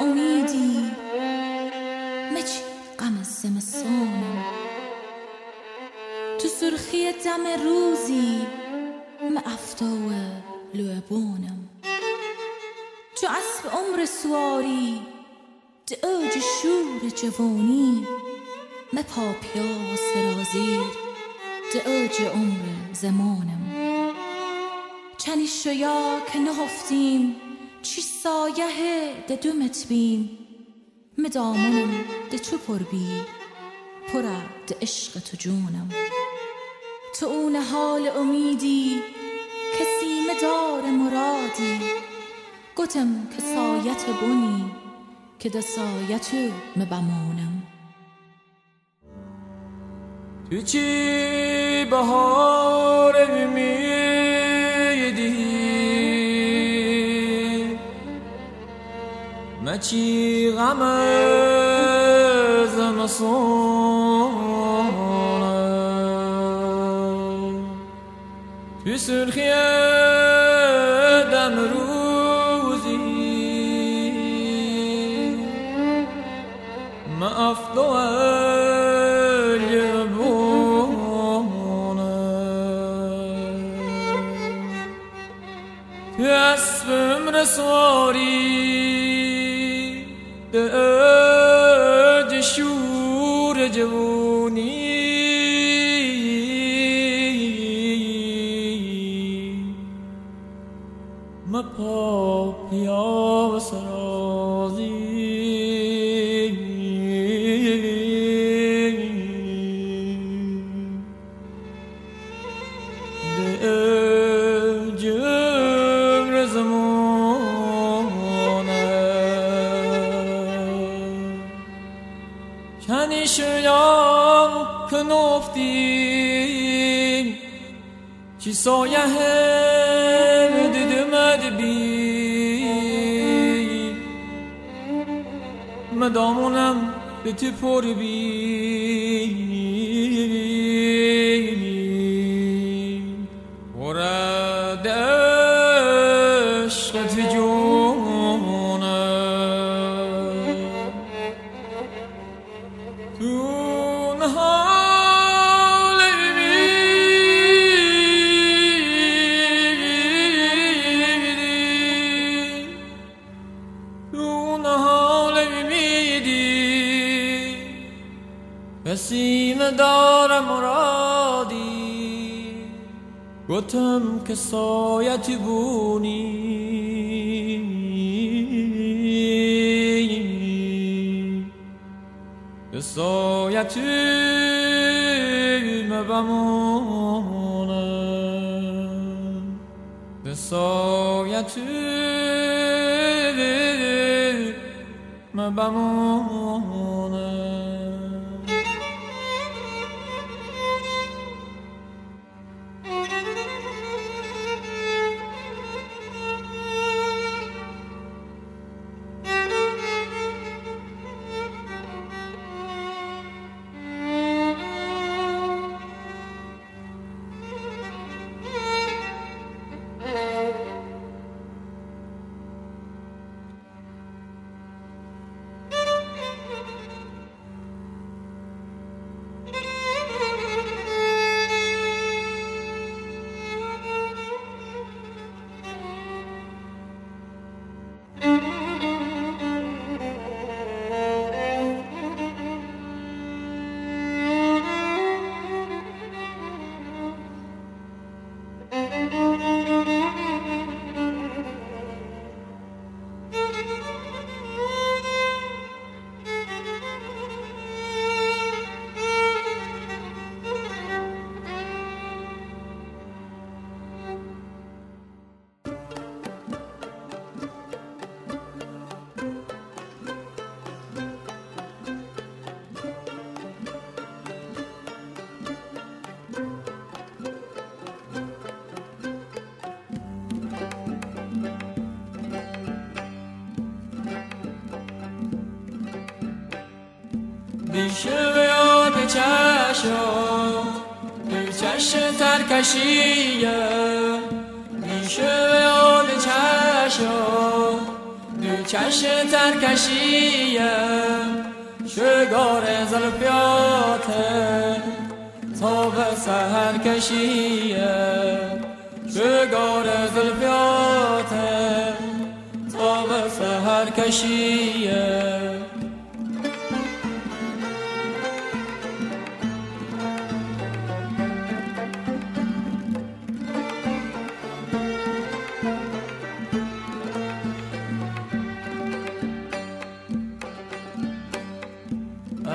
امیدی. مچی غم زمستانم؟ تو سرخی دم روزی م افتاو لعبانم تو اسب عمر سواری د اوج شور جوانی م پاپیا و سرازیر د اوج عمر زمانم. چنی شویا که نهفتیم چی سایه ده دومت بیم مدامونم ده تو پر بی پره ده عشق تو جونم. تو اون حال امیدی کسی مدار مرادی. گتم که سایت بونی که ده سایت مبمونم تو چی بهار مچی غم زمستان تو سرخی دم ما پا پیا سرازی. ده جمر زمانه. کنی شویم که چی سایه دیدمد بی مدامونم به تو پر گتم که سایت بونی. به سایت مبمونم به بیشه به یاد چشم. دو چشم ترکشیه. بیشه به یاد چشم. دو چشم چش ترکشیه. شگار زلفیاته تا به سهر کشیه. شگار زلفیاته تا به سهر کشیه.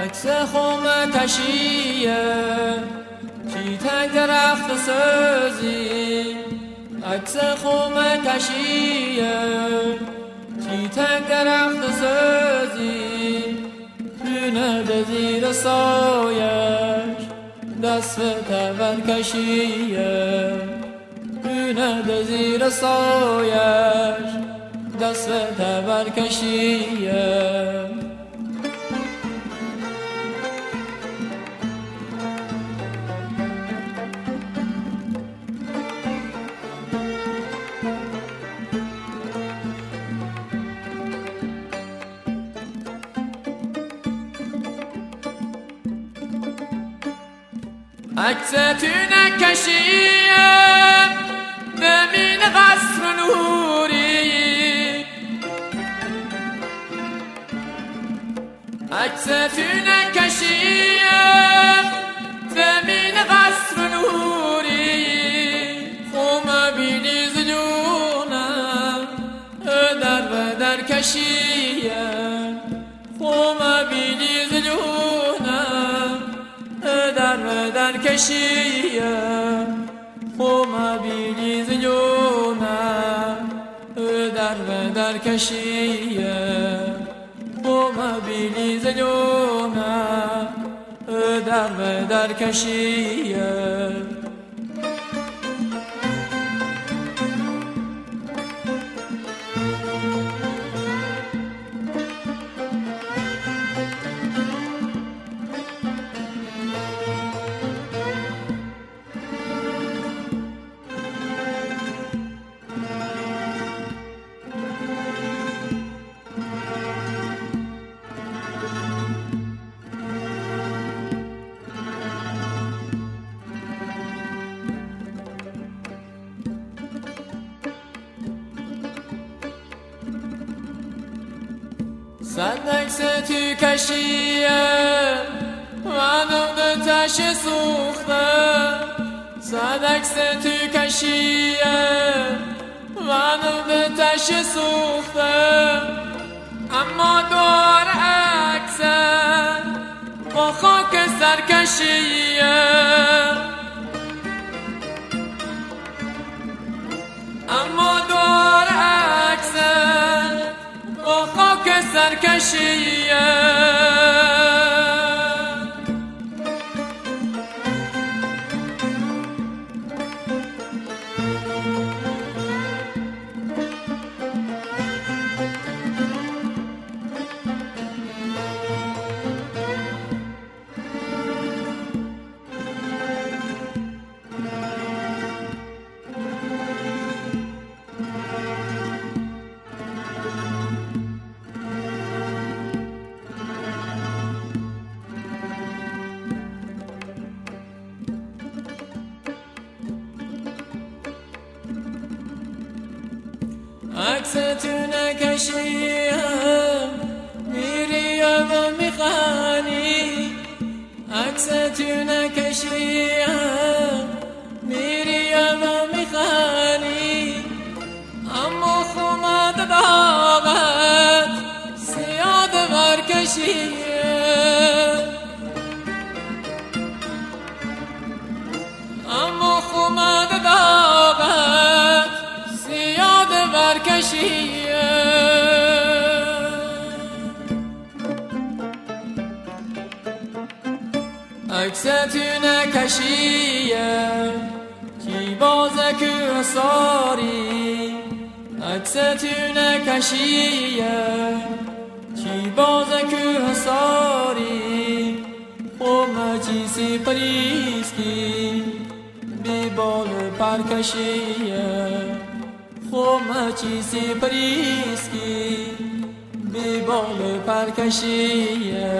عکس خم کشیه چی تنگ درخت سازی. عکس خم کشیه چی تنگ درخت سازی. دونه به زیر سایش. دست به تبر کشیه دونه به زیر سایش. دست به تبر کشیه نکشیم ببین قصر نوری. عکس تو نکشیم ببین قصر نوری. خوم بینی زجونم در و در کشیم. در کشیه. خوم بینی زجونم در و در کشیه. خوم بینی زجونم در و در کشیه. صدق تو کشیه منم تش سوخته صدق تو کشیه منم تش سوخته اما دور عکسه با خاک سرکشیه terk şeyi تو نکشیم میری و میخانی عکس تو نکشیم میری و میخانی اما خمد داغت سیاد ورکشیه اما خمد داغت سیاد برکشیه عکس تو نکشیه کی بازک ساری عکس تو نکشیه کی بازک ساری خب چیزی پریسکی بی بال پرکشیه. خب چیزی پریسکی بی بال پرکشیه.